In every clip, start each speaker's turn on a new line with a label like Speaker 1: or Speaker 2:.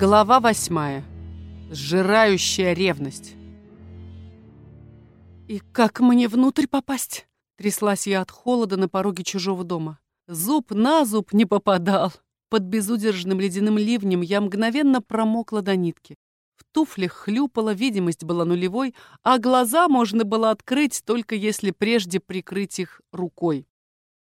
Speaker 1: Глава восьмая. Сжирающая ревность. «И как мне внутрь попасть?» Тряслась я от холода на пороге чужого дома. Зуб на зуб не попадал. Под безудержным ледяным ливнем я мгновенно промокла до нитки. В туфлях хлюпала, видимость была нулевой, а глаза можно было открыть, только если прежде прикрыть их рукой.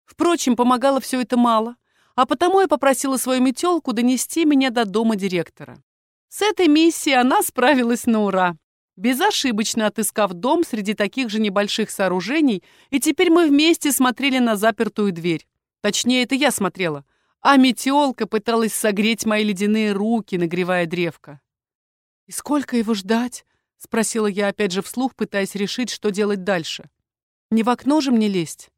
Speaker 1: Впрочем, помогало все это мало, а потому я попросила свою метелку донести меня до дома директора. С этой миссией она справилась на ура, безошибочно отыскав дом среди таких же небольших сооружений, и теперь мы вместе смотрели на запертую дверь. Точнее, это я смотрела, а метелка пыталась согреть мои ледяные руки, нагревая древко. «И сколько его ждать?» — спросила я опять же вслух, пытаясь решить, что делать дальше. «Не в окно же мне лезть?»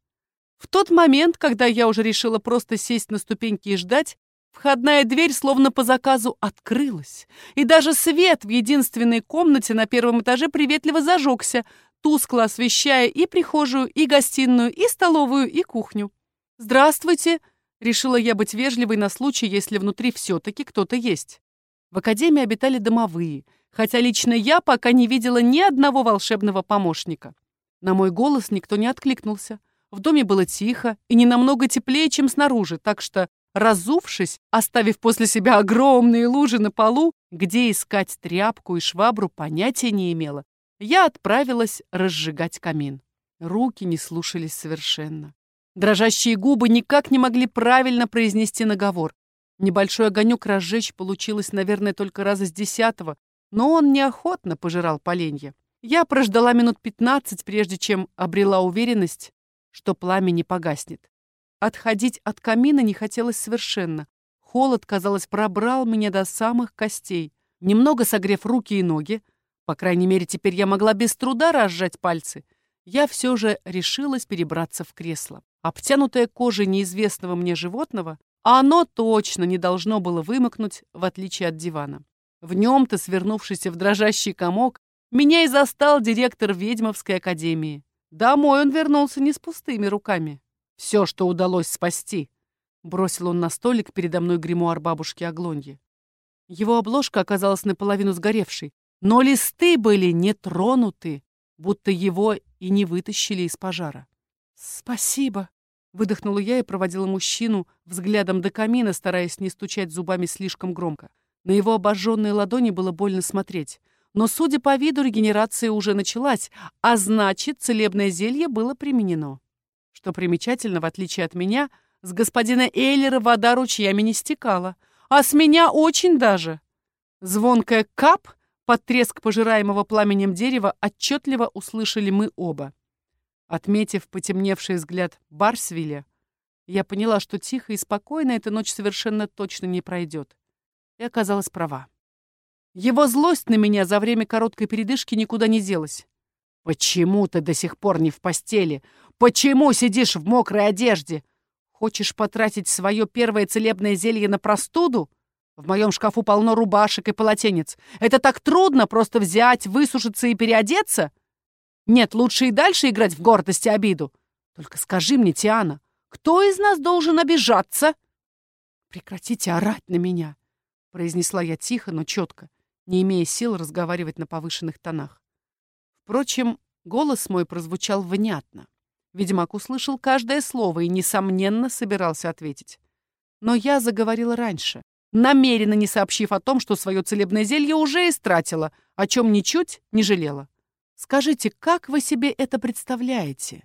Speaker 1: В тот момент, когда я уже решила просто сесть на ступеньки и ждать, входная дверь словно по заказу открылась, и даже свет в единственной комнате на первом этаже приветливо зажегся, тускло освещая и прихожую, и гостиную, и столовую, и кухню. «Здравствуйте!» — решила я быть вежливой на случай, если внутри все-таки кто-то есть. В академии обитали домовые, хотя лично я пока не видела ни одного волшебного помощника. На мой голос никто не откликнулся. В доме было тихо и не намного теплее, чем снаружи, так что, разувшись, оставив после себя огромные лужи на полу, где искать тряпку и швабру понятия не имела, я отправилась разжигать камин. Руки не слушались совершенно. Дрожащие губы никак не могли правильно произнести наговор. Небольшой огонек разжечь получилось, наверное, только раза с десятого, но он неохотно пожирал поленья. Я прождала минут пятнадцать, прежде чем обрела уверенность, что пламя не погаснет. Отходить от камина не хотелось совершенно. Холод, казалось, пробрал меня до самых костей. Немного согрев руки и ноги, по крайней мере, теперь я могла без труда разжать пальцы, я все же решилась перебраться в кресло. Обтянутая кожей неизвестного мне животного, а оно точно не должно было вымокнуть, в отличие от дивана. В нем-то, свернувшийся в дрожащий комок, меня и застал директор ведьмовской академии. Домой он вернулся не с пустыми руками. Все, что удалось спасти. Бросил он на столик передо мной гримуар бабушки Аглоньи. Его обложка оказалась наполовину сгоревшей, но листы были не тронуты, будто его и не вытащили из пожара. «Спасибо!» Выдохнула я и проводила мужчину взглядом до камина, стараясь не стучать зубами слишком громко. На его обожженные ладони было больно смотреть. Но, судя по виду, регенерация уже началась, а значит, целебное зелье было применено. Что примечательно, в отличие от меня, с господина Эйлера вода ручьями не стекала, а с меня очень даже. Звонкая кап под треск пожираемого пламенем дерева отчетливо услышали мы оба. Отметив потемневший взгляд Барсвиля, я поняла, что тихо и спокойно эта ночь совершенно точно не пройдет. И оказалась права. Его злость на меня за время короткой передышки никуда не делась. «Почему ты до сих пор не в постели? Почему сидишь в мокрой одежде? Хочешь потратить свое первое целебное зелье на простуду? В моем шкафу полно рубашек и полотенец. Это так трудно просто взять, высушиться и переодеться?» Нет, лучше и дальше играть в гордость и обиду. Только скажи мне, Тиана, кто из нас должен обижаться? Прекратите орать на меня, произнесла я тихо, но четко, не имея сил разговаривать на повышенных тонах. Впрочем, голос мой прозвучал внятно. Ведьмак услышал каждое слово и, несомненно, собирался ответить. Но я заговорила раньше, намеренно не сообщив о том, что свое целебное зелье уже истратила, о чем ничуть не жалела. Скажите, как вы себе это представляете?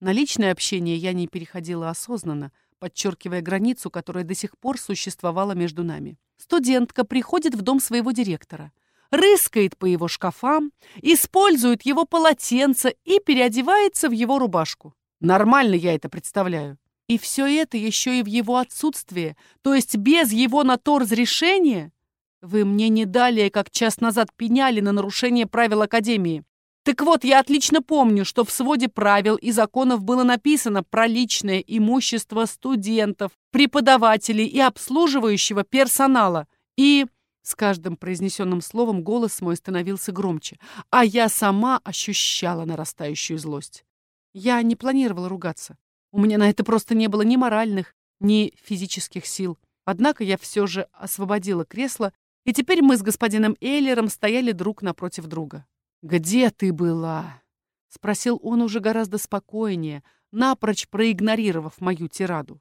Speaker 1: На личное общение я не переходила осознанно, подчеркивая границу, которая до сих пор существовала между нами. Студентка приходит в дом своего директора, рыскает по его шкафам, использует его полотенце и переодевается в его рубашку. Нормально я это представляю. И все это еще и в его отсутствие, то есть без его на то разрешения? Вы мне не далее, как час назад пеняли на нарушение правил Академии. Так вот, я отлично помню, что в своде правил и законов было написано про личное имущество студентов, преподавателей и обслуживающего персонала. И с каждым произнесенным словом голос мой становился громче, а я сама ощущала нарастающую злость. Я не планировала ругаться. У меня на это просто не было ни моральных, ни физических сил. Однако я все же освободила кресло И теперь мы с господином Эйлером стояли друг напротив друга. «Где ты была?» — спросил он уже гораздо спокойнее, напрочь проигнорировав мою тираду.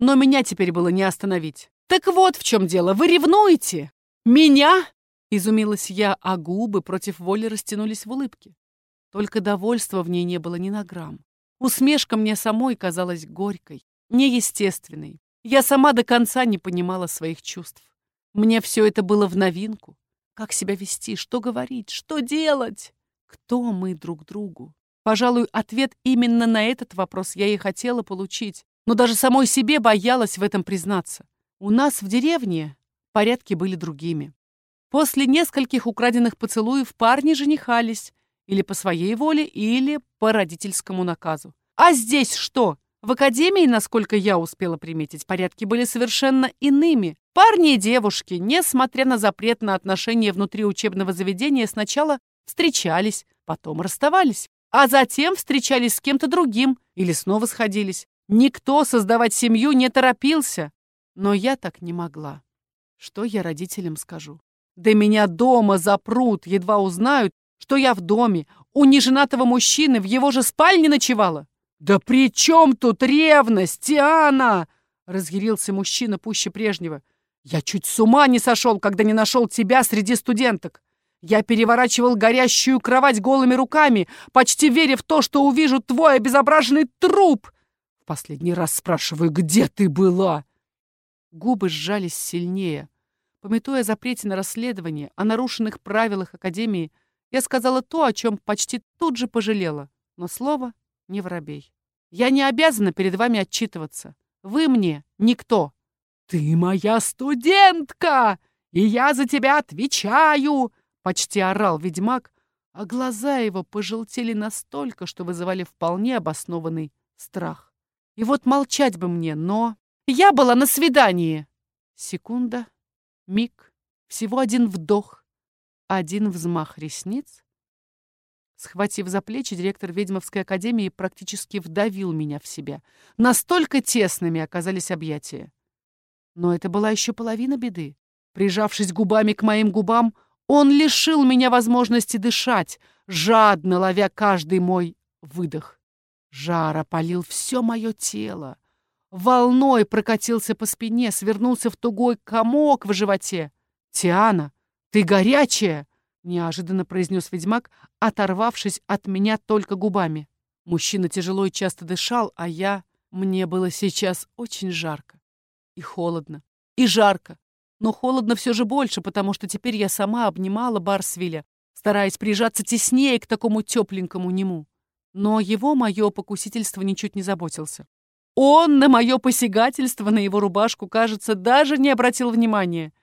Speaker 1: Но меня теперь было не остановить. «Так вот в чем дело, вы ревнуете? Меня?» Изумилась я, а губы против воли растянулись в улыбке. Только довольства в ней не было ни на грамм. Усмешка мне самой казалась горькой, неестественной. Я сама до конца не понимала своих чувств. Мне все это было в новинку. Как себя вести, что говорить, что делать? Кто мы друг другу? Пожалуй, ответ именно на этот вопрос я и хотела получить, но даже самой себе боялась в этом признаться. У нас в деревне порядки были другими. После нескольких украденных поцелуев парни женихались или по своей воле, или по родительскому наказу. А здесь что? В академии, насколько я успела приметить, порядки были совершенно иными. Парни и девушки, несмотря на запрет на отношения внутри учебного заведения, сначала встречались, потом расставались, а затем встречались с кем-то другим или снова сходились. Никто создавать семью не торопился. Но я так не могла. Что я родителям скажу? Да меня дома запрут, едва узнают, что я в доме, у неженатого мужчины в его же спальне ночевала. «Да при чем тут ревность, Тиана?» — разъярился мужчина пуще прежнего. «Я чуть с ума не сошел, когда не нашел тебя среди студенток. Я переворачивал горящую кровать голыми руками, почти веря в то, что увижу твой обезображенный труп. В последний раз спрашиваю, где ты была?» Губы сжались сильнее. Пометуя о запрете на расследование, о нарушенных правилах Академии, я сказала то, о чем почти тут же пожалела. Но слово не воробей. Я не обязана перед вами отчитываться. Вы мне никто. Ты моя студентка, и я за тебя отвечаю, почти орал ведьмак, а глаза его пожелтели настолько, что вызывали вполне обоснованный страх. И вот молчать бы мне, но... Я была на свидании. Секунда, миг, всего один вдох, один взмах ресниц, Схватив за плечи, директор ведьмовской академии практически вдавил меня в себя. Настолько тесными оказались объятия. Но это была еще половина беды. Прижавшись губами к моим губам, он лишил меня возможности дышать, жадно ловя каждый мой выдох. Жар опалил все мое тело. Волной прокатился по спине, свернулся в тугой комок в животе. «Тиана, ты горячая!» — неожиданно произнес ведьмак, оторвавшись от меня только губами. Мужчина тяжело и часто дышал, а я... Мне было сейчас очень жарко. И холодно. И жарко. Но холодно все же больше, потому что теперь я сама обнимала Барсвиля, стараясь прижаться теснее к такому тепленькому нему. Но его мое покусительство ничуть не заботился. Он на мое посягательство на его рубашку, кажется, даже не обратил внимания.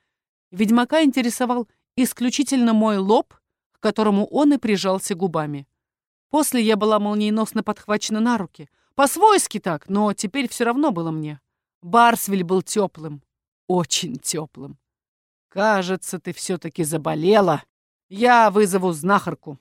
Speaker 1: Ведьмака интересовал исключительно мой лоб, к которому он и прижался губами. После я была молниеносно подхвачена на руки. По-свойски так, но теперь все равно было мне. Барсвиль был теплым, очень теплым. «Кажется, ты все-таки заболела. Я вызову знахарку».